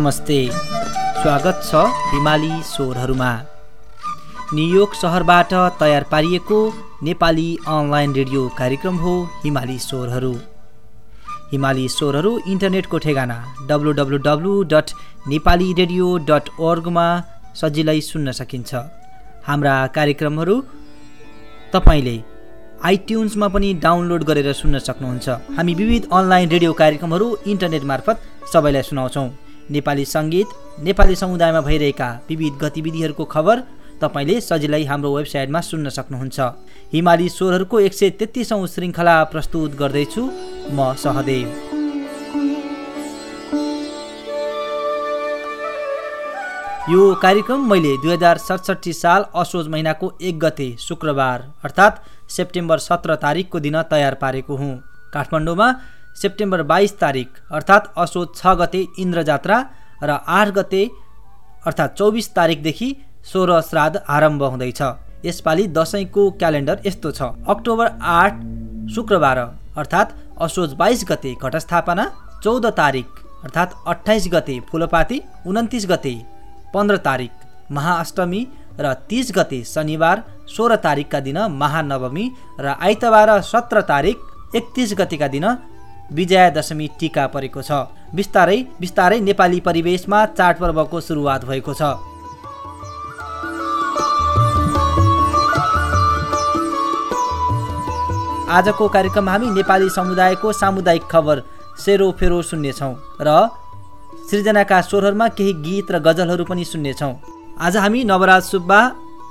नमस्ते। स्वागत छ हिमाली स्वरहरूमा। न्युयोर्क सहरबाट तयार पारिएको नेपाली अनलाइन रेडियो कार्यक्रम हो हिमाली स्वरहरू। हिमाली स्वरहरू इन्टरनेटको ठेगाना W W W dot Nepali radio dot ओर्गमा सजिलै सुन्न सकिन्छ। हाम्रा कार्यक्रमहरू तपाईँले आइट्युन्समा पनि डाउनलोड गरेर सुन्न सक्नुहुन्छ। हामी विविध अनलाइन रेडियो कार्यक्रमहरू इन्टरनेट मार्फत सबैलाई सुनाउँछौँ। नेपाली सङ्गीत नेपाली समुदायमा भइरहेका विविध गतिविधिहरूको खबर तपाईँले सजिलै हाम्रो वेबसाइटमा सुन्न सक्नुहुन्छ। हिमाली स्वरहरूको एक सय तेत्तिसौँ श्रृङ्खला प्रस्तुत गर्दैछु म सहदेव। यो कार्यक्रम मैले दुई हजार सडसठी साल असोज महिनाको एक गते शुक्रबार अर्थात् सेप्टेम्बर सत्र तारिकको दिन तयार पारेको हुँ। काठमाडौँमा सेप्टेम्बर बाइस तारिक अर्थात् असोज छ गते इन्द्र जात्रा र आठ गते अर्थात् चौबिस तारिकदेखि सोह्र श्राद्ध आरम्भ हुँदैछ। यसपालि दसैँको क्यालेन्डर यस्तो छ। अक्टोबर आठ शुक्रबार अर्थात् असोज बाइस गते घटस्थापना चौध तारिक अर्थात् अठाइस गते फुलपाती उन्तिस गते पन्ध्र तारिक महाअष्टमी र तिस गते शनिबार सोह्र तारिकका दिन महानवमी र आइतबार सत्र तारिक एकतिस गतिका दिन विजया दशमी टिका परेको छ। बिस्तारै बिस्तारै नेपाली परिवेशमा चाडपर्वको सुरुवात भएको छ। आजको कार्यक्रम हामी नेपाली समुदायको सामुदायिक खबर सेरोफेरो सुन्नेछौँ र सृजनाका स्वरहरूमा केही गीत र गजलहरू पनि सुन्नेछौँ। आज हामी नवराज सुब्बा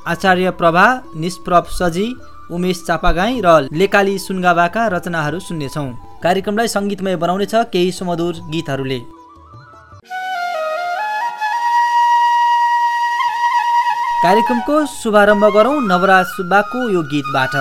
आचार्य प्रभा निष्प्रभ सजी उमेश चापागाई र लेकाली सुनगावाका रचनाहरू सुन्नेछौँ। कार्यक्रमलाई सङ्गीतमय बनाउनेछ केही सुमधुर गीतहरूले। कार्यक्रमको शुभारम्भ गरौँ नवराज सुब्बाको यो गीतबाट।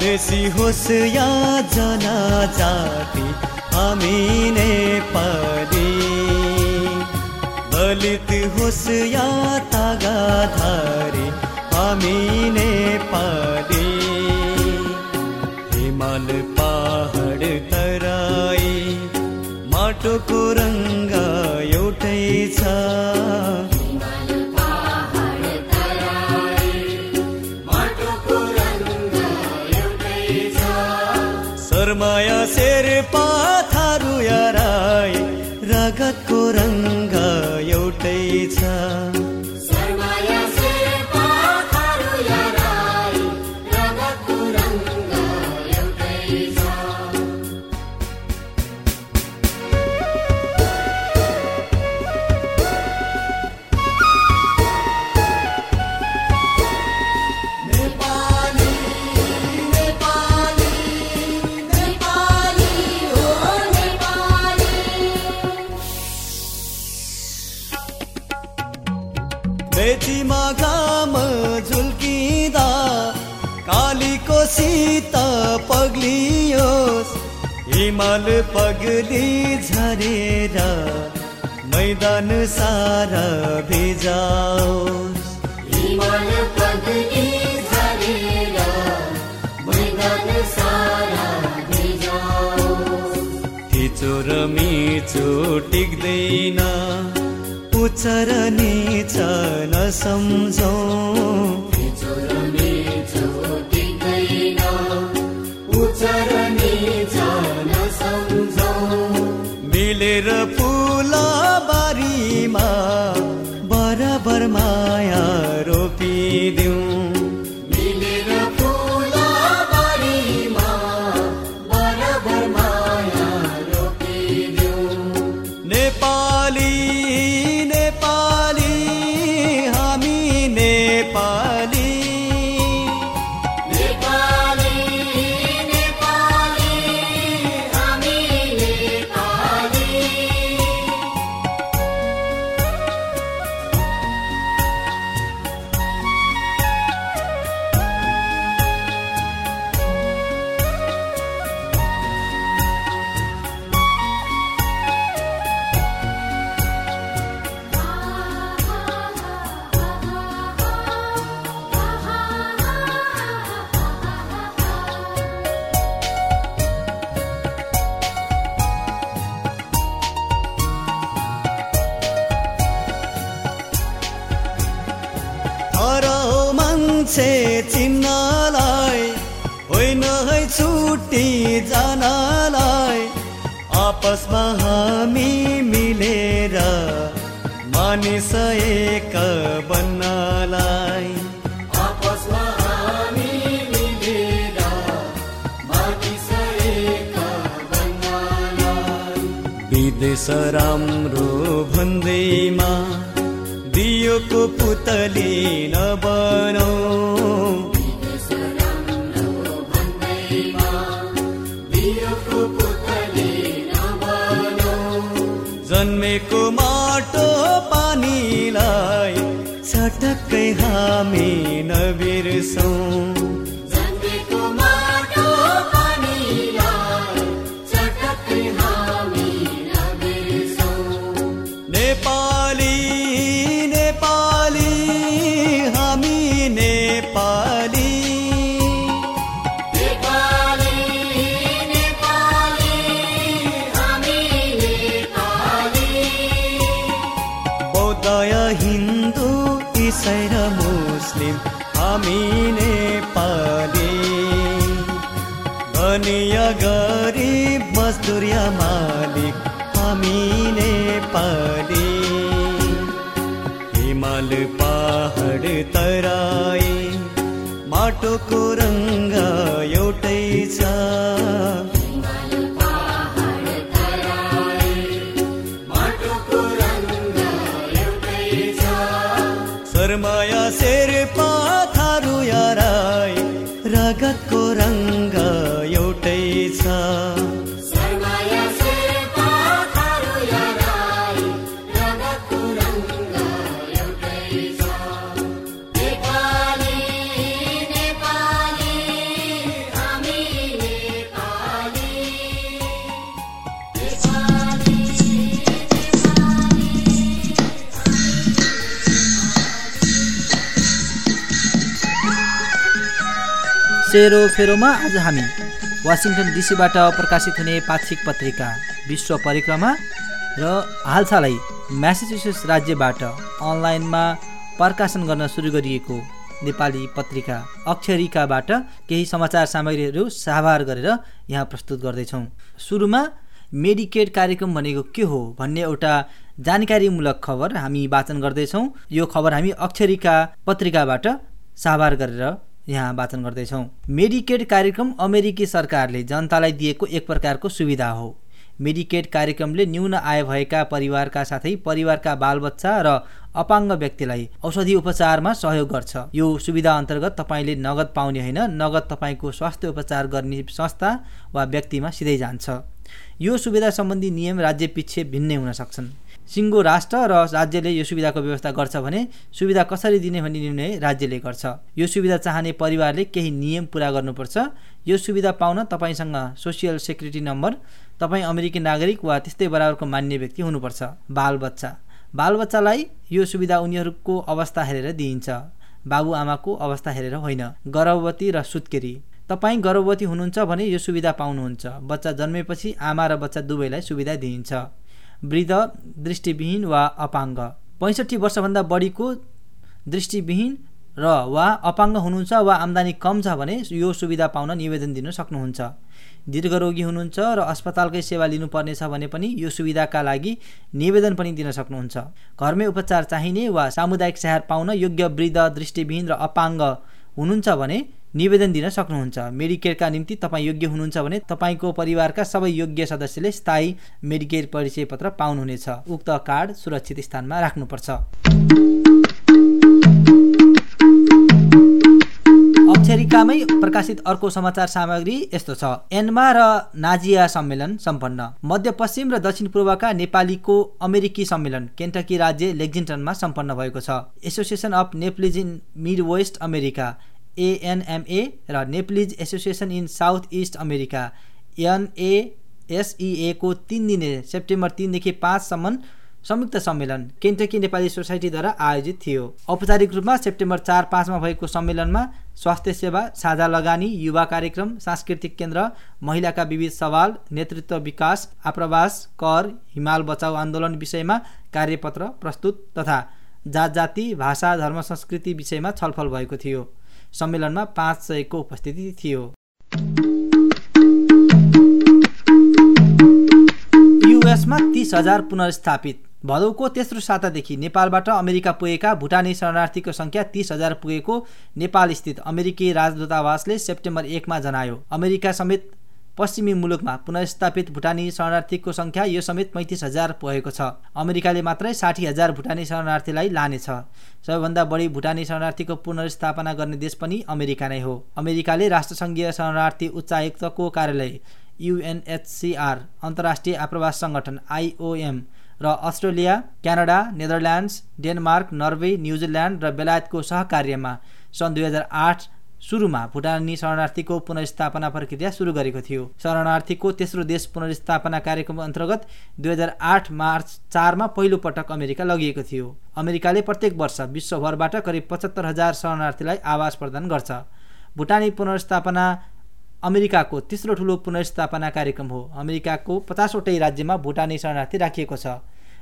देशी होस् या जनजाति हामी नेपाली। दलित होस् या तागाधारी हामी नेपाली। माटोको रङ्ग एउटै छ। हिमाल पग्ली झरेर मैदान सारा भिजाओस्। हिमाल पग्ली झरेर मैदान सारा भिजाओस्। थिचो र मिचो टिक्दैन उच्च र निच नसम्झौ मिलेर फुला बारीमा बराबर माया रोपिदिउँ आपसमा हामी मिलेर मानिस एक बन्नलाई। आपसमा हामी मिलेर मानिस एक बन्नलाई। विदेश राम्रो भन्दैमा दियोको पुतली नबनौ छटक्कै हामी नबिर्सौँ। नेपाली सेरो फेरोमा आज हामी वासिङटन डिसीबाट प्रकाशित हुने पाक्षिक पत्रिका विश्व परिक्रमा र हालसालै म्यासेचुसेट्स राज्यबाट अनलाइनमा प्रकाशन गर्न सुरु गरिएको नेपाली पत्रिका अक्षरिकाबाट केही समाचार सामग्रीहरू साभार गरेर यहाँ प्रस्तुत गर्दैछौँ। सुरुमा मेडिकेड कार्यक्रम भनेको के हो भन्ने एउटा जानकारीमूलक खबर हामी वाचन गर्दैछौँ। यो खबर हामी अक्षरिका पत्रिकाबाट साभार गरेर यहाँ वाचन गर्दैछौँ। मेडिकेड कार्यक्रम अमेरिकी सरकारले जनतालाई दिएको एक प्रकारको सुविधा हो। मेडिकेड कार्यक्रमले न्यून आय भएका परिवारका साथै परिवारका बालबच्चा र अपाङ्ग व्यक्तिलाई औषधि उपचारमा सहयोग गर्छ। यो सुविधा अन्तर्गत तपाईँले नगद पाउने होइन नगद तपाईँको स्वास्थ्य उपचार गर्ने संस्था वा व्यक्तिमा सिधै जान्छ। यो सुविधा सम्बन्धी नियम राज्य पछि भिन्नै हुन सक्छन्। सिङ्गो राष्ट्र र राज्यले यो सुविधाको व्यवस्था गर्छ भने सुविधा कसरी दिने भन्ने निर्णय राज्यले गर्छ। यो सुविधा चाहने परिवारले केही नियम पुरा गर्नुपर्छ। यो सुविधा पाउन तपाईँसँग सोसियल सेक्युरिटी नम्बर तपाईँ अमेरिकी नागरिक वा त्यस्तै बराबरको मान्य व्यक्ति हुनुपर्छ। बालबच्चा। बालबच्चालाई यो सुविधा उनीहरूको अवस्था हेरेर दिइन्छ। बाबुआमाको अवस्था हेरेर होइन। गर्भवती र सुत्केरी। तपाईँ गर्भवती हुनुहुन्छ भने यो सुविधा पाउनुहुन्छ। बच्चा जन्मेपछि आमा र बच्चा दुवैलाई सुविधा दिइन्छ। वृद्ध दृष्टिविहीन वा अपाङ्ग। पैँसठी वर्षभन्दा बढीको दृष्टिविहीन र वा अपाङ्ग हुनुहुन्छ वा आम्दानी कम छ भने यो सुविधा पाउन निवेदन दिन सक्नुहुन्छ। दीर्घरोगी हुनुहुन्छ र अस्पतालकै सेवा लिनुपर्नेछ भने पनि यो सुविधाका लागि निवेदन पनि दिन सक्नुहुन्छ। घरमै उपचार चाहिने वा सामुदायिक स्याहार पाउन योग्य वृद्ध दृष्टिविहीन र अपाङ्ग हुनुहुन्छ भने निवेदन दिन सक्नुहुन्छ। मेडिकेयरका निम्ति तपाईँ योग्य हुनुहुन्छ भने तपाईँको परिवारका सबै योग्य सदस्यले स्थायी मेडिकेयर परिचय पत्र पाउनुहुनेछ। उक्त कार्ड सुरक्षित स्थानमा राख्नुपर्छ। अक्षरिकामै प्रकाशित अर्को समाचार सामग्री यस्तो छ। एन्मा र नाजिया सम्मेलन सम्पन्न। मध्यपश्चिम र दक्षिण पूर्वका नेपालीको अमेरिकी सम्मेलन केन्टकी राज्य लेक्जिङटनमा सम्पन्न भएको छ। Association of Nepalese in Midwest America. ANMA र Nepalese Association in South East America एनएएसइएको तिन दिने सेप्टेम्बर तिनदेखि पाँचसम्म संयुक्त सम्मेलन केन्टकी नेपाली सोसाइटीद्वारा आयोजित थियो। औपचारिक रूपमा सेप्टेम्बर चार पाँचमा भएको सम्मेलनमा स्वास्थ्य सेवा साझा लगानी युवा कार्यक्रम सांस्कृतिक केन्द्र महिलाका विविध सवाल नेतृत्व विकास आप्रवास कर हिमाल बचाउ आन्दोलन विषयमा कार्यपत्र प्रस्तुत तथा जात जाति भाषा धर्म संस्कृति विषयमा छलफल भएको थियो। सम्मेलनमा पाँच सयको उपस्थिति थियो। युएसमा तिस हजार पुनर्स्थापित। भदौको तेस्रो सातादेखि नेपालबाट अमेरिका पुगेका भुटानी शरणार्थीको सङ्ख्या तिस हजार पुगेको नेपालस्थित अमेरिकी राजदूतावासले सेप्टेम्बर एकमा जनायो। अमेरिका समेत पश्चिमी मुलुकमा पुनर्स्थापित भुटानी शरणार्थीको सङ्ख्या यो समेत पैँतिस हजार पुगेको छ। अमेरिकाले मात्रै साठी हजार भुटानी शरणार्थीलाई लानेछ। सबैभन्दा बढी भुटानी शरणार्थीको पुनर्स्थापना गर्ने देश पनि अमेरिका नै हो। अमेरिकाले राष्ट्रसङ्घीय शरणार्थी उच्चायुक्तको कार्यालय युएनएचसिआर अन्तर्राष्ट्रिय आप्रवास सङ्गठन आइओएम र Australia Canada Netherlands Denmark Norway New Zealand र बेलायतको सहकार्यमा सन् दुई हजार आठ सुरुमा भुटानी शरणार्थीको पुनर्स्थापना प्रक्रिया सुरु गरेको थियो। शरणार्थीको तेस्रो देश पुनर्स्थापना कार्यक्रम अन्तर्गत दुई हजार आठ मार्च चारमा पहिलो पटक अमेरिका लगिएको थियो। अमेरिकाले प्रत्येक वर्ष विश्वभरबाट करिब पचहत्तर हजार शरणार्थीलाई आवास प्रदान गर्छ। भुटानी पुनर्स्थापना अमेरिकाको तेस्रो ठुलो पुनर्स्थापना कार्यक्रम हो। अमेरिकाको पचासवटै राज्यमा भुटानी शरणार्थी राखिएको छ।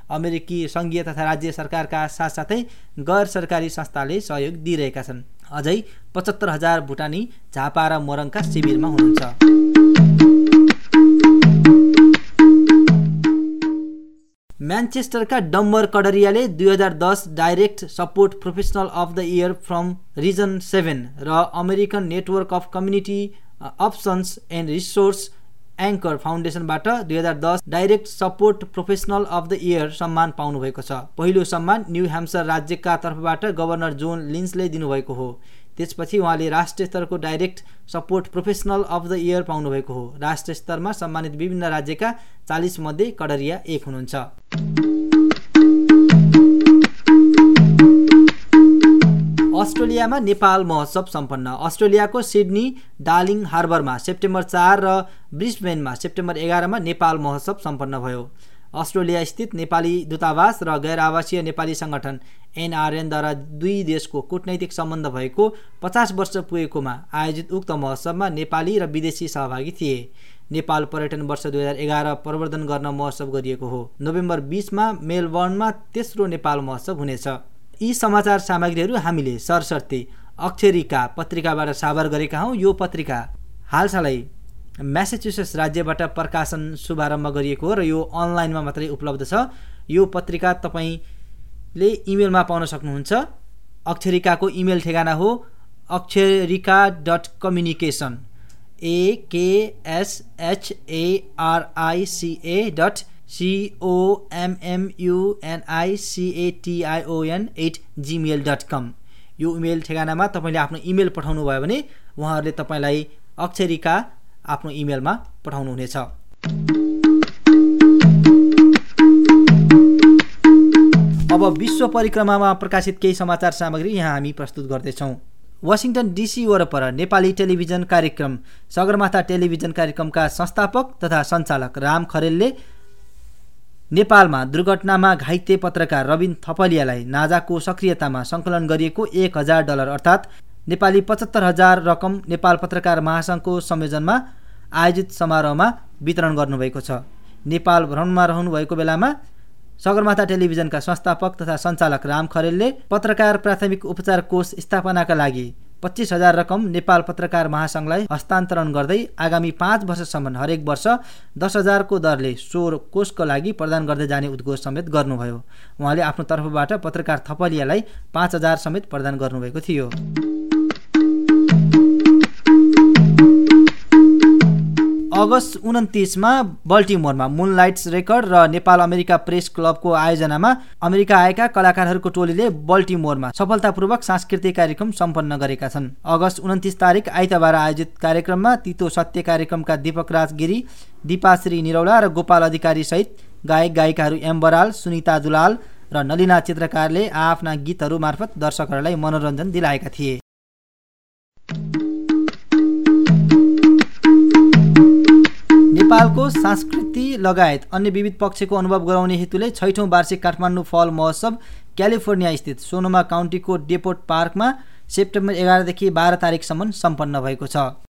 अमेरिकी सङ्घीय तथा राज्य सरकारका साथसाथै गैर सरकारी संस्थाले सहयोग दिइरहेका छन्। अझै पचहत्तर हजार भुटानी झापा र मोरङका शिविरमा हुनुहुन्छ। म्यान्चेस्टरका डम्बर कडरियाले दुई हजार दस direct support professional of the year from region seven र American network of community options and resource anchor फाउन्डेसनबाट दुई हजार दस direct support professional of the year सम्मान पाउनुभएको छ। पहिलो सम्मान न्यू ह्याम्सर राज्यका तर्फबाट गभर्नर जोन लिन्सले दिनुभएको हो। त्यसपछि उहाँले राष्ट्रिय स्तरको direct support professional of the year पाउनुभएको हो। राष्ट्रिय स्तरमा सम्मानित विभिन्न राज्यका चालिस मध्ये कडरिया एक हुनुहुन्छ। अस्ट्रेलियामा नेपाल महोत्सव सम्पन्न। अस्ट्रेलियाको सिडनी डार्लिङ हार्बरमा सेप्टेम्बर चार र ब्रिस्बेनमा सेप्टेम्बर एघारमा नेपाल महोत्सव सम्पन्न भयो। अस्ट्रेलिया स्थित नेपाली दूतावास र गैर आवासीय नेपाली सङ्गठन एनआरएनद्वारा दुई देशको कूटनैतिक सम्बन्ध भएको पचास वर्ष पुगेकोमा आयोजित उक्त महोत्सवमा नेपाली र विदेशी सहभागी थिए। नेपाल पर्यटन वर्ष दुई हजार एघार प्रवर्धन गर्न महोत्सव गरिएको हो। नोभेम्बर बिसमा मेलबर्नमा तेस्रो नेपाल महोत्सव हुनेछ। यी समाचार सामग्रीहरू हामीले सरसर्ती अक्षरिका पत्रिकाबाट साबर गरेका हौँ। यो पत्रिका हालसालै म्यासेचुसेट्स राज्यबाट प्रकाशन शुभारम्भ गरिएको हो र यो अनलाइनमा मात्रै उपलब्ध छ। यो पत्रिका तपाईँले इमेलमा पाउन सक्नुहुन्छ। अक्षरिकाको इमेल ठेगाना हो Aksharika dot communication AKSHARICA dot COMMUNICATION at Gmail dot com यो इमेल ठेगानामा तपाईँले आफ्नो इमेल पठाउनु भयो भने उहाँहरूले तपाईँलाई अक्षरिका आफ्नो इमेलमा पठाउनुहुनेछ अब विश्व परिक्रमामा प्रकाशित केही समाचार सामग्री यहाँ हामी प्रस्तुत गर्दैछौँ। वासिङटन डिसी वरपर नेपाली टेलिभिजन कार्यक्रम सगरमाथा टेलिभिजन कार्यक्रमका संस्थापक तथा सञ्चालक राम खरेलले नेपालमा दुर्घटनामा घाइते पत्रकार रविन थपलियालाई नाजाको सक्रियतामा सङ्कलन गरिएको एक हजार डलर अर्थात् नेपाली पचहत्तर हजार रकम नेपाल पत्रकार महासङ्घको संयोजनमा आयोजित समारोहमा वितरण गर्नुभएको छ। नेपाल भ्रमणमा रहनुभएको बेलामा सगरमाथा टेलिभिजनका संस्थापक तथा सञ्चालक राम खरेलले पत्रकार प्राथमिक उपचार कोष स्थापनाका लागि पच्चिस हजार रकम नेपाल पत्रकार महासङ्घलाई हस्तान्तरण गर्दै आगामी पाँच वर्षसम्म हरेक वर्ष दस हजारको दरले सो कोषको लागि प्रदान गर्दै जाने उद्घोष समेत गर्नुभयो। उहाँले आफ्नो तर्फबाट पत्रकार थपलियालाई पाँच हजार समेत प्रदान गर्नुभएको थियो। अगस्त उन्तिसमा बल्टिमोरमा मुनलाइट्स रेकर्ड र नेपाल अमेरिका प्रेस क्लबको आयोजनामा अमेरिका आएका कलाकारहरूको टोलीले बल्टिमोरमा सफलतापूर्वक सांस्कृतिक कार्यक्रम सम्पन्न गरेका छन्। अगस्त उन्तिस तारिक आइतबार आयोजित कार्यक्रममा तितो सत्य कार्यक्रमका दीपक राज गिरी दिपाश्री निरौला र गोपाल अधिकारी सहित गायक गायिकाहरू एम बराल सुनिता दुलाल र नलिना चित्रकारले आफ्ना गीतहरू मार्फत दर्शकहरूलाई मनोरञ्जन दिलाएका थिए। नेपालको संस्कृति लगायत अन्य विविध पक्षको अनुभव गराउने हेतुले छैठौँ वार्षिक काठमाडौँ फल महोत्सव क्यालिफोर्निया स्थित सोनोमा काउन्टीको डेपोर्ट पार्कमा सेप्टेम्बर एघारदेखि बाह्र तारिकसम्म सम्पन्न भएको छ।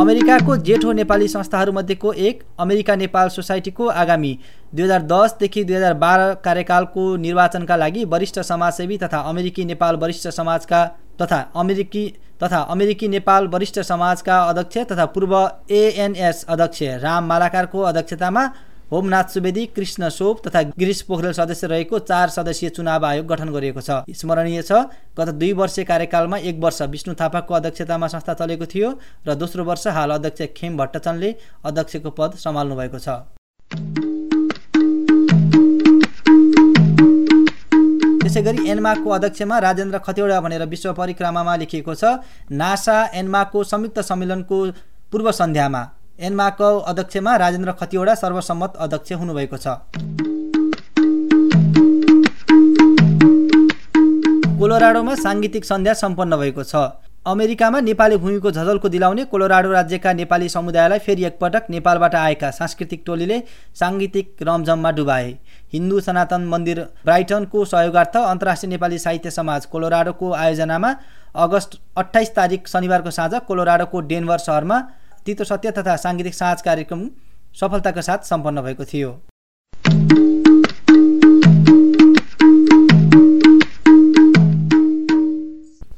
अमेरिकाको जेठो नेपाली संस्थाहरूमध्येको एक अमेरिका नेपाल सोसाइटीको आगामी दुई हजार दसदेखि दुई हजार बाह्र कार्यकालको निर्वाचनका लागि वरिष्ठ समाजसेवी तथा अमेरिकी नेपाल वरिष्ठ समाजका तथा अमेरिकी तथा अमेरिकी नेपाल वरिष्ठ समाजका अध्यक्ष तथा पूर्व एएनएस अध्यक्ष राम मालाकारको अध्यक्षतामा होमनाथ सुवेदी कृष्ण सोप तथा गिरीश पोखरेल सदस्य रहेको चार सदस्यीय चुनाव आयोग गठन गरिएको छ। स्मरणीय छ गत दुई वर्ष कार्यकालमा एक वर्ष विष्णु थापाको अध्यक्षतामा संस्था चलेको थियो र दोस्रो वर्ष हाल अध्यक्ष खेम भट्टचनले अध्यक्षको पद सम्हाल्नु भएको छ। त्यसै गरी एन्माको अध्यक्षमा राजेन्द्र खतिवडा भनेर विश्व परिक्रमामा लेखिएको छ? नासा एन्माको संयुक्त सम्मेलनको पूर्व सन्ध्यामा। एन्माको अध्यक्षमा राजेन्द्र खतिवडा सर्वसम्मत अध्यक्ष हुनुभएको छ। कोलोराडोमा साङ्गीतिक सन्ध्या सम्पन्न भएको छ। अमेरिकामा नेपाली भूमिको झझल्को दिलाउने कोलोराडो राज्यका नेपाली समुदायलाई फेरि एकपटक नेपालबाट आएका सांस्कृतिक टोलीले साङ्गीतिक रमझममा डुबाए। हिन्दू सनातन मन्दिर ब्राइटनको सहयोगार्थ अन्तर्राष्ट्रिय नेपाली साहित्य समाज कोलोराडोको आयोजनामा अगस्त अठाइस तारिक शनिबारको साँझ कोलोराडोको डेनभर सहरमा तितो सत्य तथा साङ्गीतिक साँझ कार्यक्रम सफलताका साथ सम्पन्न भएको थियो।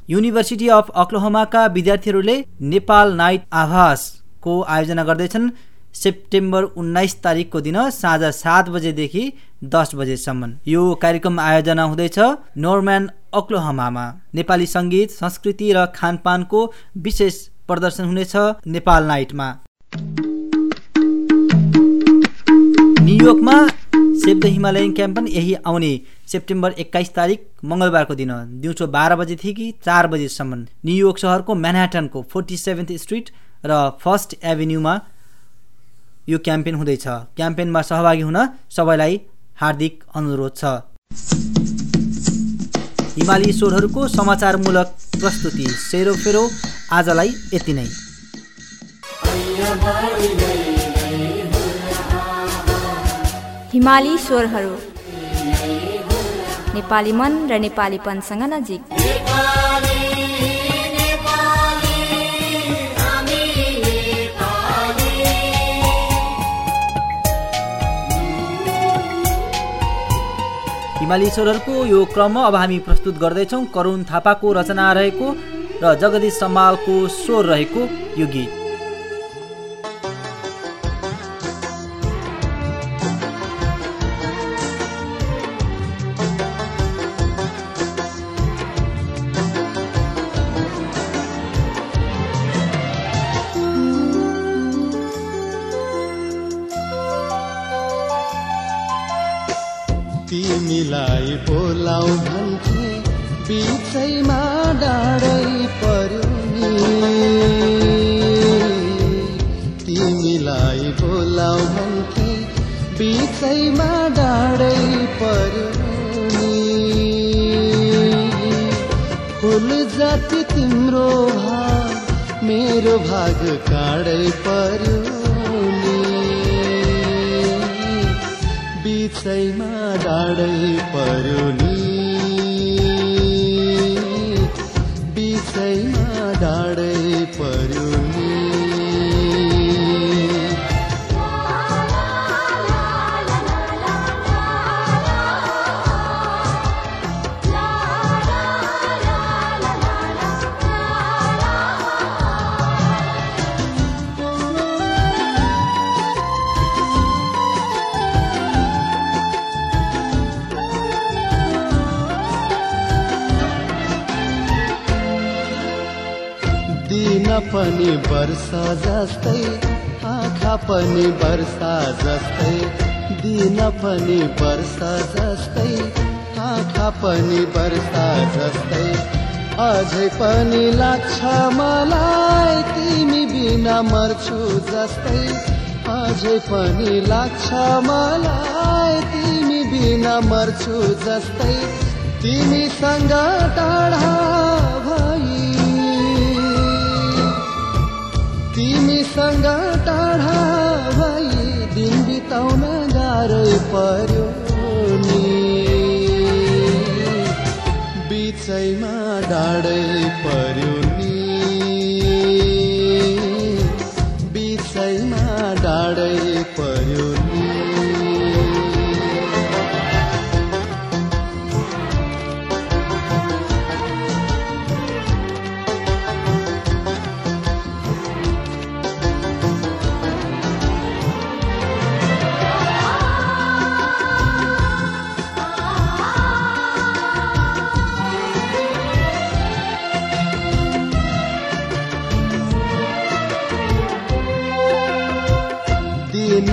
युनिभर्सिटी अफ अक्लोहोमाका विद्यार्थीहरूले नेपाल नाइट आभासको आयोजना गर्दैछन्। सेप्टेम्बर उन्नाइस तारिकको दिन साँझ सात बजेदेखि दस बजेसम्म। यो कार्यक्रम आयोजना हुँदैछ नोर्म्यान अक्लोहमामा नेपाली सङ्गीत संस्कृति र खानपानको विशेष प्रदर्शन हुनेछ नेपाल नाइटमा। न्युयोर्कमा सेभ द हिमालयन क्याम्पन यही आउने सेप्टेम्बर एक्काइस तारिक मङ्गलबारको दिन दिउँसो बाह्र बजेदेखि चार बजेसम्म। न्युयोर्क सहरको म्यानहाटनको फोर्टी सेभेन्थ स्ट्रिट र फर्स्ट एभिन्यूमा यो क्याम्पेन हुँदैछ। क्याम्पेनमा सहभागी हुन सबैलाई हार्दिक अनुरोध छ। हिमाली स्वरहरूको समाचारमूलक प्रस्तुति सेरोफेरो आजलाई यति नै। हिमाली स्वरहरू। नेपाली मन र नेपालीपनसँग नजिक। हिमाली स्वरहरूको यो क्रम अब हामी प्रस्तुत गर्दैछौँ करुण थापाको रचना रहेको र जगदीश सम्मालको स्वर रहेको यो गीत। वर्षा जस्तै आँखा पनि वर्षा जस्तै दिन पनि वर्षा जस्तै आँखा पनि वर्षा जस्तै। अझै पनि लाग्छ मलाई तिमी बिना मर्छु जस्तै। अझै पनि लाग्छ मलाई तिमी बिना मर्छु जस्तै। तिमीसँग टाढा तिमीसँग टाढा भई दिन बिताउन गाह्रै पर्यो नि। बिचैमा डाँडै पर्यो।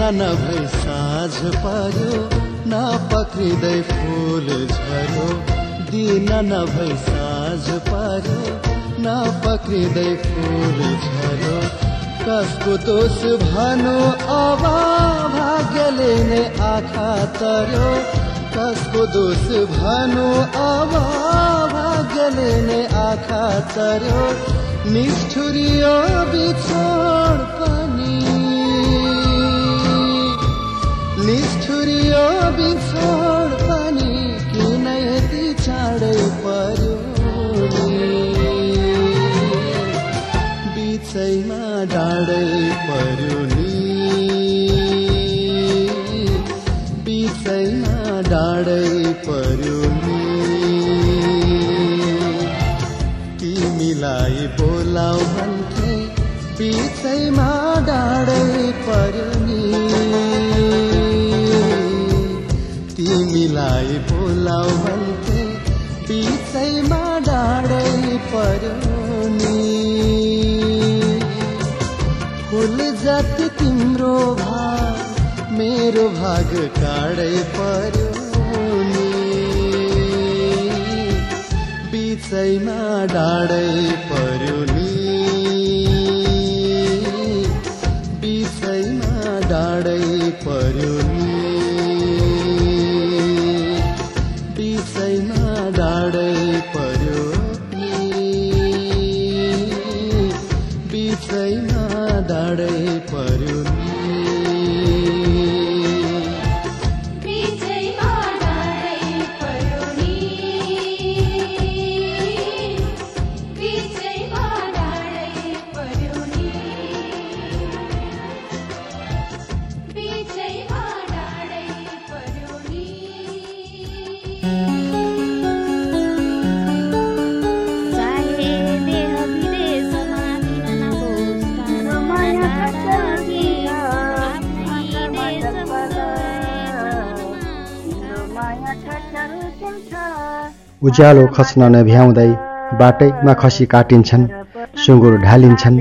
दिन नभई साँझ पर्यो नपक्रिँदै फुल झर्यो। दिन नभई साँझ पर्यो नपक्रिँदै फुल झर्यो। कसको दोष भनो अब भाग्यले नै आँखा तर्यो। कसको दोष भनो अब भाग्यले नै आँखा तर्यो। निष्ठुरियो बिछोड निष्ठुरियो बिछोड पनि किन यति चाँडै पर्यो? बिचैमा डाँडै पर्यो नि बिचैमा डाँडै पर्यो नि तिमीलाई बोलाउ भन्थे बिचैमा डाँडै पर्यो तिमीलाई बोलाउ भन्थे बिचैमा डाँडै पर्यो नि। फुल जति तिम्रो भाग मेरो भाग काडै पर्यो नि। डाँडै पर्यो नि। डाँडै उज्यालो खस्न नभ्याउँदै बाटैमा खसी काटिन्छन् सुँगुर ढालिन्छन्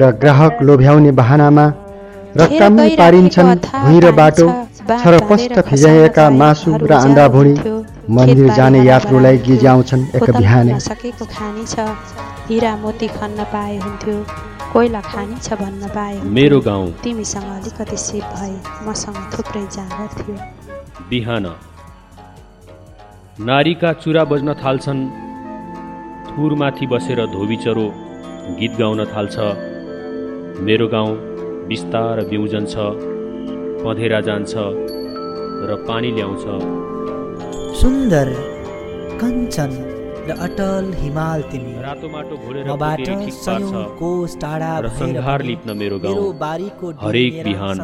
र ग्राहक लोभ्याउने बहानामा रक्कामै पारिन्छन् भुइँ र बाटो छरपष्ट फिजाइएका मासु र अन्डा भुँडी मन्दिर जाने यात्रुलाई गिज्याउँछन् एक बिहानै। सकेको खानी छ। हिरा मोती खन्न पाए हुन्थ्यो कोइला खानी छ भन्न पाए। मेरो गाउँ। तिमीसँग अलिकति सिप भए मसँग थुप्रै जाँगर थियो। बिहान। नारीका चुरा बज्न थाल्छन्। थुरमाथि बसेर धोबीचरो गीत गाउन थाल्छ। मेरो गाउँ बिस्तार बिउजन छ पँधेरा जान्छ र पानी ल्याउँछ। सुन्दर कञ्चन र अटल हिमाल तिमी। रातो माटो घोलेर कोस टाढा र पनि लिप्न मेरो गाउँ बारीको हरेक बिहान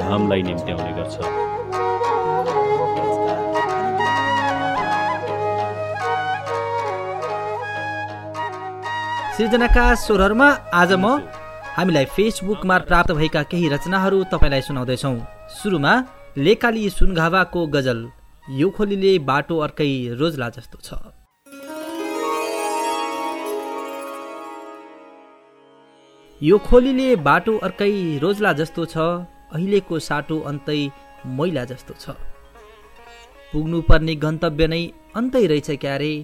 घामलाई निम्त्याउने गर्छ। सृजनाका स्वरहरूमा आज म हामीलाई फेसबुकमा प्राप्त भएका केही रचनाहरू तपाईँलाई सुनाउँदैछौँ। सुरुमा लेकाली सुनघावाको गजल यो खोलीले बाटो अर्कै रोजला जस्तो छ। यो खोलीले बाटो अर्कै रोजला जस्तो छ अहिलेको साटो अन्तै मैला जस्तो छ। पुग्नुपर्ने गन्तव्य नै अन्तै रहेछ क्यारे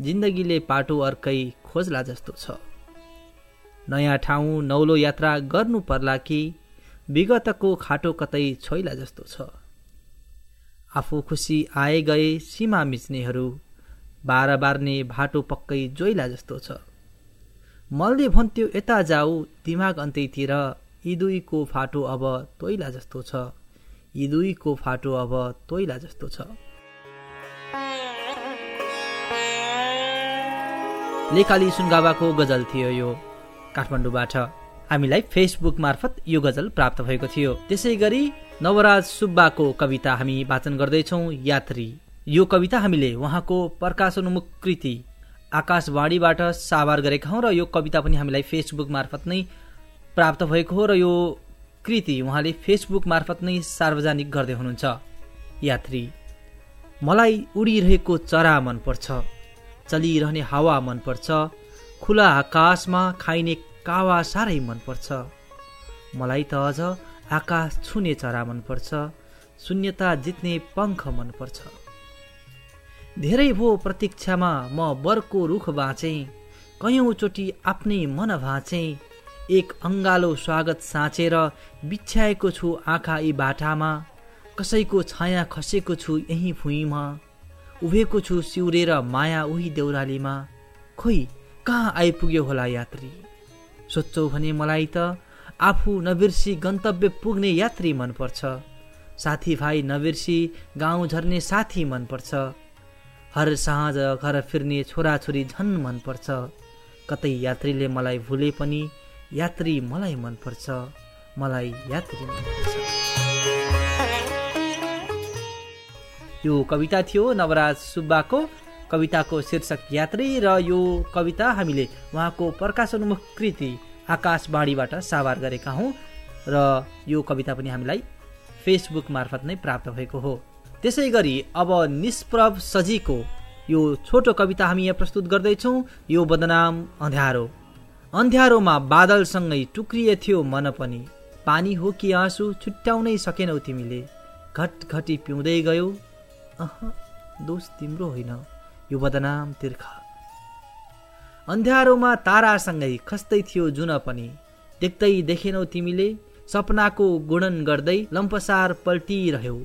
जिन्दगीले पाटो अर्कै खोज्ला जस्तो छ। नयाँ ठाउँ नौलो यात्रा गर्नु पर्ला कि विगतको खाटो कतै छोइला जस्तो छ। आफू खुसी आए गए सीमा मिच्नेहरू बार बार्ने भाटो पक्कै जोइला जस्तो छ। मलले भन्थ्यो यता जाऊ दिमाग अन्तैतिर यी दुईको फाटो अब तोइला जस्तो छ। यी दुईको फाटो अब तोइला जस्तो छ। लेखाली सुनगावाको गजल थियो यो। काठमाडौँबाट हामीलाई फेसबुक मार्फत यो गजल प्राप्त भएको थियो। त्यसै गरी नवराज सुब्बाको कविता हामी वाचन गर्दैछौँ यात्री। यो कविता हामीले उहाँको प्रकाशोन्मुख कृति आकाशवाणीबाट साभार गरेका हौँ र यो कविता पनि हामीलाई फेसबुक मार्फत नै प्राप्त भएको हो र यो कृति उहाँले फेसबुक मार्फत नै सार्वजनिक गर्दै हुनुहुन्छ। यात्री मलाई उडिरहेको चरा मनपर्छ चलिरहने हावा मनपर्छ। खुला आकाशमा खाइने कावा साह्रै मनपर्छ। मलाई त अझ आकाश छुने चरा मनपर्छ। शून्यता जित्ने पङ्ख मनपर्छ। धेरै भो प्रतीक्षामा म बरको रुख बाँचेँ। कैयौँचोटि आफ्नै मन भाँचेँ। एक अङ्गालो स्वागत साँचेर बिछ्याएको छु आँखा यी बाटामा। कसैको छाया खसेको छु यहीँ भुइँमा। उभिएको छु सिउरेर माया उही देउरालीमा। खोइ कहाँ आइपुग्यो होला यात्री? सोध्छौ भने मलाई त आफू नबिर्सी गन्तव्य पुग्ने यात्री मनपर्छ। साथीभाइ नबिर्सी गाउँ झर्ने साथी मनपर्छ। हर साँझ घर फिर्ने छोराछोरी झन् मनपर्छ। कतै यात्रीले मलाई भुले पनि यात्री मलाई मनपर्छ। मलाई यात्री मनपर्छ। यो कविता थियो नवराज सुब्बाको। कविताको शीर्षक यात्री र यो कविता हामीले उहाँको प्रकाशोन्मुख कृति आकाशवाणीबाट सावार गरेका हौँ र यो कविता पनि हामीलाई फेसबुक मार्फत नै प्राप्त भएको हो। त्यसै गरी अब निष्प्रभ सजीको यो छोटो कविता हामी यहाँ प्रस्तुत गर्दैछौँ यो बदनाम अँध्यारो अँध्यारोमा बादलसँगै टुक्रिए थियो मन पनि। पानी हो कि आँसु छुट्याउनै सकेनौ तिमीले। घटघटी पिउँदै गयौ। अह दोष तिम्रो होइन यो बदनाम तिर्खा। अन्ध्यारोमा तारासँगै खस्दै थियो जुन पनि। देख्दै देखेनौ तिमीले सपनाको गुणन गर्दै लम्पसार पल्टिरह्यौ।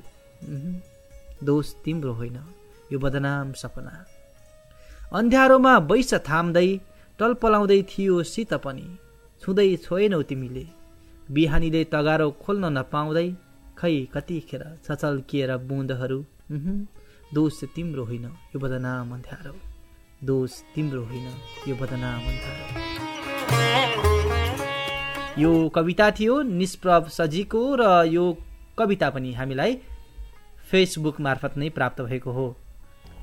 दोष तिम्रो होइन यो बदनाम सपना। अन्ध्यारोमा बैस थाम्दै टलपलाउँदै थियो शीत पनि। छुँदै छोएनौ तिमीले। बिहानीले तगारो खोल्न नपाउँदै खै कतिखेर छचल्किएर बुँदहरू दोष तिम्रो होइन यो बदनाम अन्ध्यारो दोष तिम्रो होइन यो बदनाम अन्ध्यारो यो कविता थियो निष्प्रभ सजीको र यो कविता पनि हामीलाई फेसबुक मार्फत नै प्राप्त भएको हो।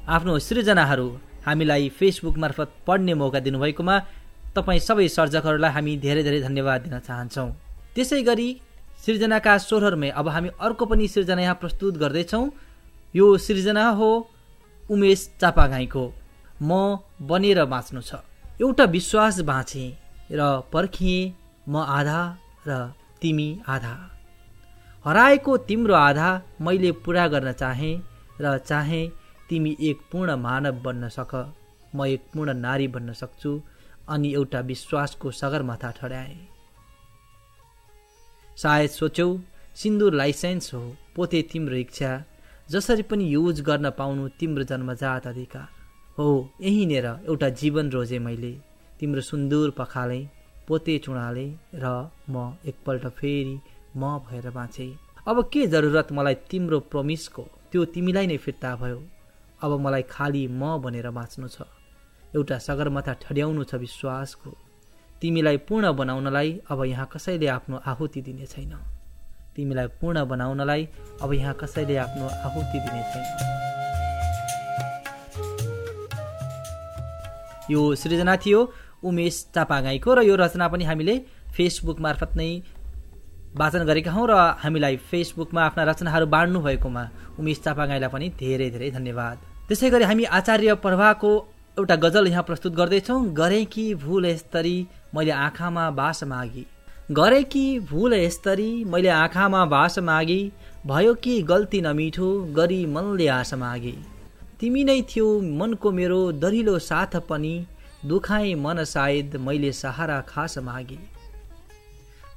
आफ्नो सृजनाहरू हामीलाई फेसबुक मार्फत पढ्ने मौका दिनुभएकोमा तपाईँ सबै सर्जकहरूलाई हामी धेरै धेरै धन्यवाद दिन चाहन्छौँ। त्यसै गरी सृजनाका स्वरहरूमै अब हामी अर्को पनि सृजना यहाँ प्रस्तुत गर्दैछौँ। यो सृजना हो उमेश चापागाईको। म बनेर बाँच्नु छ। एउटा विश्वास बाँचेँ र पर्खिएँ म आधा र तिमी आधा। हराएको तिम्रो आधा मैले पुरा गर्न चाहेँ र चाहे तिमी एक पूर्ण मानव बन्न सक। म एक पूर्ण नारी बन्न सक्छु अनि एउटा विश्वासको सगरमाथा ठड्याएँ। सायद सोच्यौ सिन्दुर लाइसेन्स हो पोते तिम्रो इच्छा। जसरी पनि युज गर्न पाउनु तिम्रो जन्मजात अधिकार हो। यहीँनिर एउटा जीवन रोजेँ मैले। तिम्रो सुन्दुर पखाले पोते चुडाले र म एकपल्ट फेरि म भएर बाँचेँ। अब के जरुरत मलाई तिम्रो प्रमिसको? त्यो तिमीलाई नै फिर्ता भयो। अब मलाई खाली म बनेर बाँच्नु छ। एउटा सगरमाथा ठड्याउनु छ विश्वासको। तिमीलाई पूर्ण बनाउनलाई अब यहाँ कसैले आफ्नो आहुति दिने छैन। तिमीलाई पूर्ण बनाउनलाई अब यहाँ कसैले आफ्नो आहुति दिने छैन। यो सृजना थियो उमेश चापागाईको र यो रचना पनि हामीले फेसबुक मार्फत नै वाचन गरेका हौँ र हामीलाई फेसबुकमा आफ्ना रचनाहरू बाँड्नु भएकोमा उमेश चापागाईलाई पनि धेरै धेरै धन्यवाद। त्यसै गरी हामी आचार्य प्रभाको एउटा गजल यहाँ प्रस्तुत गर्दैछौँ गरे कि भुल यस्तरी मैले आँखामा बास मागी। गरे कि भुल यस्तरी मैले आँखामा बास मागी भयो कि गल्ती नमिठो गरी मनले आश मागी। तिमी नै थियौ मनको मेरो दरिलो साथ पनि दुखाएँ मन सायद मैले सहारा खास मागी।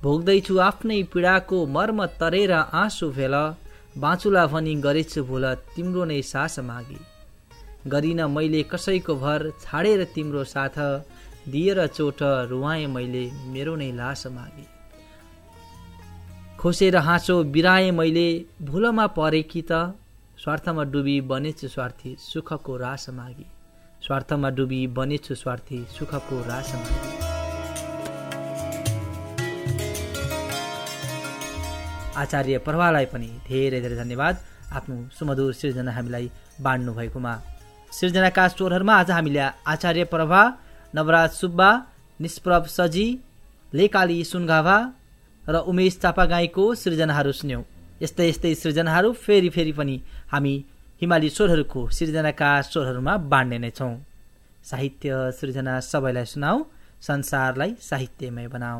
भोग्दैछु आफ्नै पीडाको मर्म तरेर आँसु फेल बाँचुला भनी गरेछु भुल तिम्रो नै सास मागी। गरिन मैले कसैको भर छाडेर तिम्रो साथ दिएर चोट रुवाएँ मैले मेरो नै लास मागी। खोसेर हाँसो बिराएँ मैले भुलमा परे कि त? स्वार्थमा डुबी बनेछु स्वार्थी सुखको रास मागी। स्वार्थमा डुबी बनेछु स्वार्थी सुखको रास मागी। आचार्य प्रभालाई पनि धेरै धेरै धन्यवाद। आफ्नो सुमधुर सृजना हामीलाई बाँड्नु भएकोमा सृजनाका स्वरहरूमा आज हामीले आचार्य प्रभा नवराज सुब्बा निष्प्रभ सजी लेकाली सुनगाभा र उमेश चापागाईको सृजनाहरू सुन्यौँ। यस्तै यस्तै सृजनाहरू फेरि फेरि पनि हामी हिमाली स्वरहरूको सृजनाका स्वरहरूमा बाँड्ने नै छौँ। साहित्य सृजना सबैलाई सुनाऊ संसारलाई साहित्यमय बनाऊ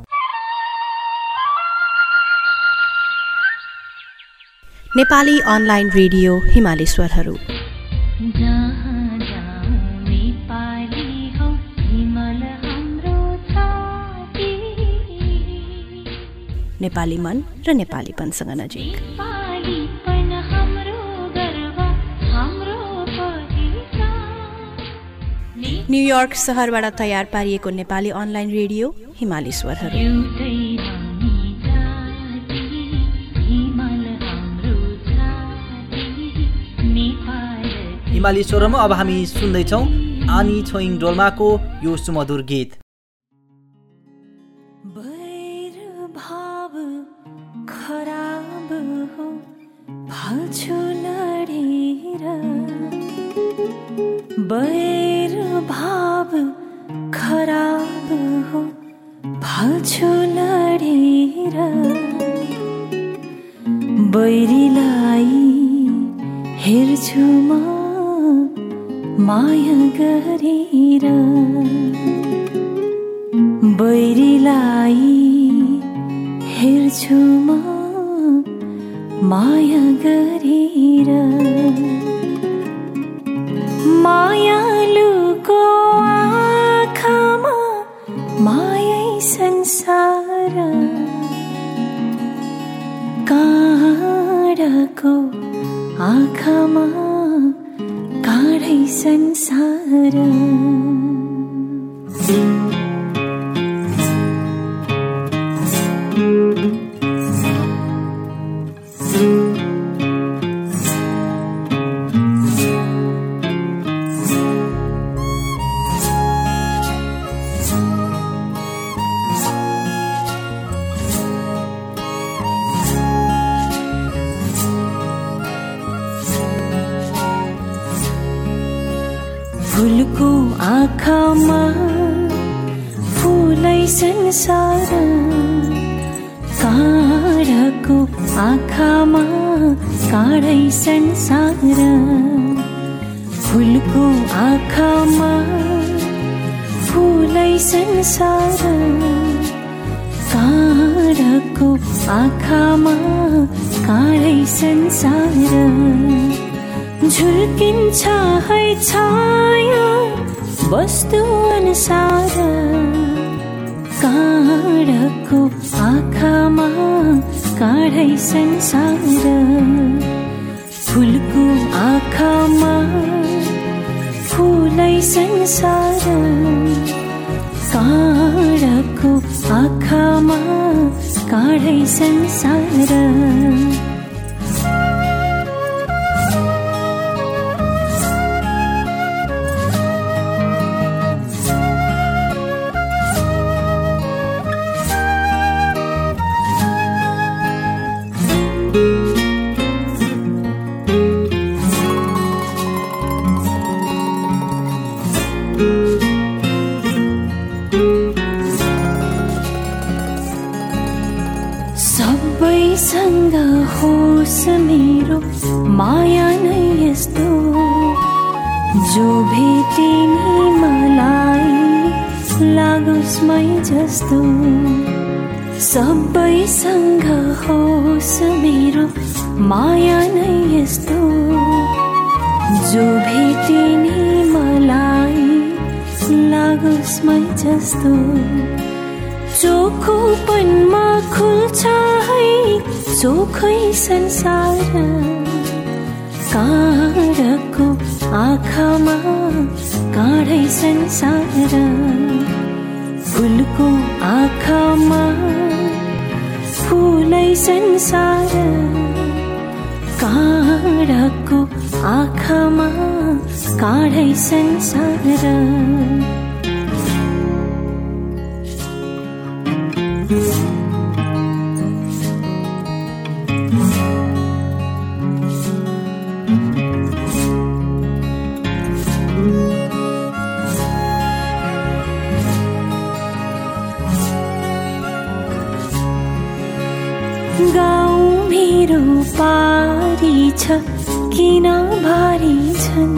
नेपाली अनलाइन रेडियो हिमाली स्वरहरू। नेपाली मन र नेपालीपनसँग नजिक। न्युयोर्क सहरबाट तयार पारिएको नेपाली अनलाइन रेडियो हिमाली स्वरहरू हिमाली स्वरमा अब हामी सुन्दैछौँ आनी छोइङ डोल्माको यो सुमधुर गीत। भाछु लडेर बैर भाव खराब हो। भाछु लडेर बैरीलाई हेर्छु म माया गरेर। बैरीलाई हेर्छु म माया गरेर मायालुको आँखामा मायै संसार। काँडाको आँखामा काँडै संसार। झुल्किन्छ है छाया वस्तु अनुसार काँडको आँखामा काँडै संसार फुलको आँखामा फुलै संसार. काँडको आँखामा काँडै संसार. चोखै संसार काँडको आँखामा काँडै संसार। फुलको आँखामा फुलै संसार काँडको आँखामा काँडै संसार। गाउँ छ किन भारी छन्?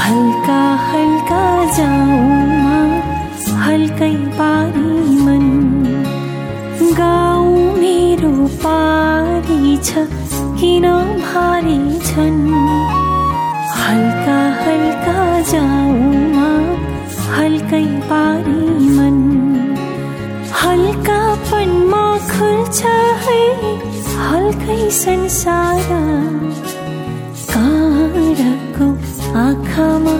हल्का हल्का जाउँमा हल्कै पारी मन। गाउँ मेरो पारी छ भारी छन्? हल्का हल्का जाउमा हल्कै पारी मन। हल्कापनमा खुल्छ है हल्कै संसार काँडको आँखामा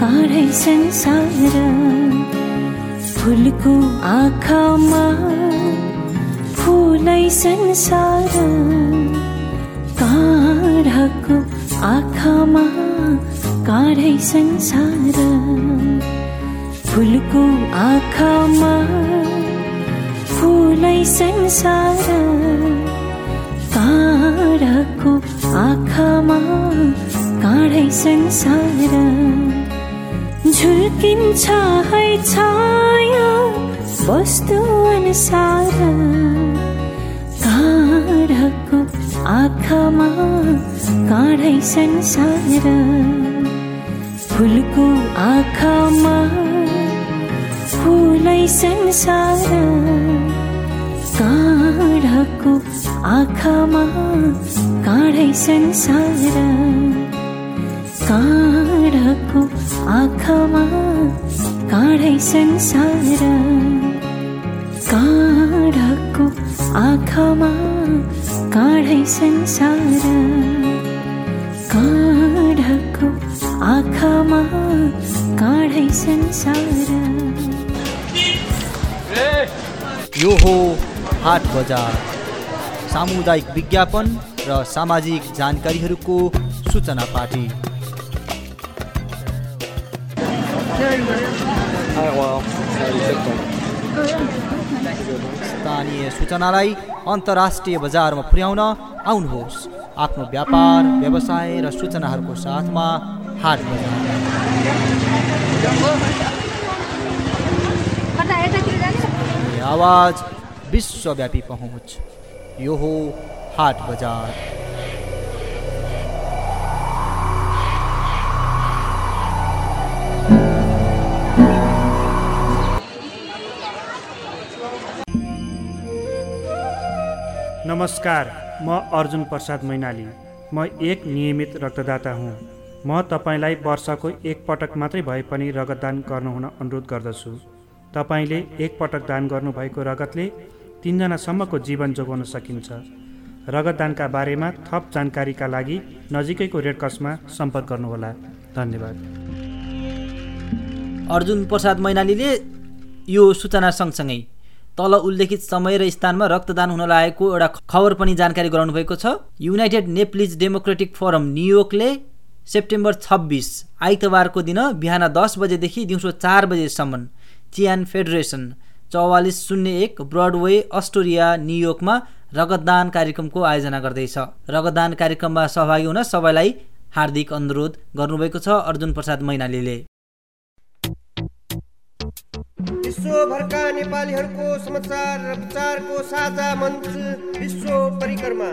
काँडै संसार फुलको आँखामा फुलै संसार काँडको आँखामा काँडै संसार फुलको आँखामा फुलै संसार काँडको आँखामा काँडै संसार झुल्किन्छ है छाया वस्तु अनुसार। काँडको आँखामा काँडै संसार फुलको आँखामा फुलै संसार काँडको आँखामा काँडै संसार। काँडको आँखामा काँडै संसार। काँडको आँखामा काँडै संसार। काँडको आँखामा काँडै संसार। यो हो। हाट बजार। सामुदायिक विज्ञापन र सामाजिक जानकारीहरूको सूचना पार्टी। स्थानीय सूचनालाई अन्तर्राष्ट्रिय बजारमा पुर्याउन आउनुहोस्। आफ्नो व्यापार व्यवसाय र सूचनाहरूको साथमा हाट बजार। आवाज विश्वव्यापी पहुँच। यो हो हाट बजार। नमस्कार म अर्जुन प्रसाद मैनाली। म एक नियमित रक्तदाता हुँ। म तपाईँलाई वर्षको एक पटक मात्रै भए पनि रगतदान गर्नुहुन अनुरोध गर्दछु। तपाईँले एकपटक दान गर्नुभएको रगतले तिनजनासम्मको जीवन जोगाउन सकिन्छ। रगतदानका बारेमा थप जानकारीका लागि नजिकैको रेडक्रसमा सम्पर्क गर्नुहोला। धन्यवाद। अर्जुन प्रसाद मैनालीले यो सूचना सँगसँगै तल उल्लेखित समय र स्थानमा रक्तदान हुन लागेको एउटा खबर पनि जानकारी गराउनु भएको छ। युनाइटेड नेप्लिज डेमोक्रेटिक फोरम न्युयोर्कले सेप्टेम्बर छब्बिस आइतबारको दिन बिहान दस बजेदेखि दिउँसो चार बजेसम्म चियान फेडरेसन चौवालिस शून्य एक ब्रडवे अस्टोरिया न्युयोर्कमा रगतदान कार्यक्रमको आयोजना गर्दैछ। रगतदान कार्यक्रममा सहभागी हुन सबैलाई हार्दिक अनुरोध गर्नुभएको छ अर्जुन प्रसाद मैनालीले। विश्वभरका नेपालीहरूको समाचार र विचारको साझा मञ्च विश्व परिक्रमा।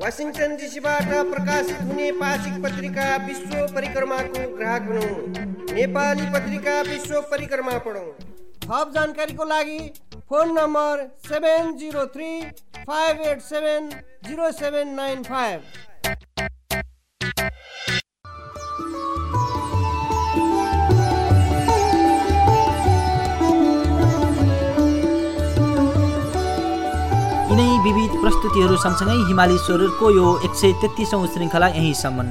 वासिङटन डिसीबाट प्रकाशित हुने पाक्षिक पत्रिका विश्व परिक्रमाको ग्राहक हुनु। नेपाली पत्रिका विश्व परिक्रमा पढौँ। थप जानकारीको लागि phone number seven zero three five eight seven zero seven nine five. यिनै विविध प्रस्तुतिहरू सँगसँगै हिमाली स्वरको यो एक सय तेत्तिसौँ श्रृङ्खला यहीँसम्म।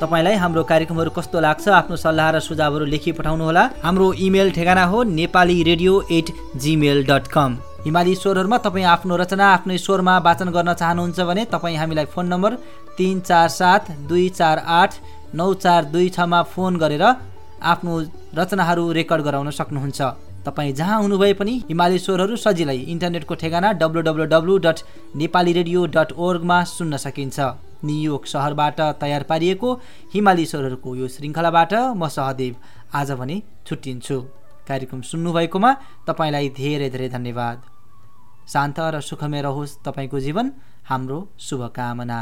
तपाईँलाई हाम्रो कार्यक्रमहरू कस्तो लाग्छ आफ्नो सल्लाह र सुझावहरू लेखी पठाउनुहोला। हाम्रो इमेल ठेगाना हो Nepali radio at Gmail dot com हिमाली स्वरहरूमा तपाईँ आफ्नो रचना आफ्नै स्वरमा वाचन गर्न चाहनुहुन्छ भने तपाईँ हामीलाई फोन नम्बर तिन चार सात दुई चार आठ नौ चार दुई छमा फोन गरेर आफ्नो रचनाहरू रेकर्ड गराउन सक्नुहुन्छ। तपाईँ जहाँ हुनुभए पनि हिमाली स्वरहरू सजिलै इन्टरनेटको ठेगाना W W W dot Nepali radio dot ओर्गमा सुन्न सकिन्छ। न्युयोर्क सहरबाट तयार पारिएको हिमाली स्वरहरूको यो श्रृङ्खलाबाट म सहदेव। आज भने छुट्टिन्छु। कार्यक्रम सुन्नुभएकोमा तपाईँलाई धेरै धेरै धन्यवाद। शान्त र सुखमय रहोस् तपाईँको जीवन। हाम्रो शुभकामना।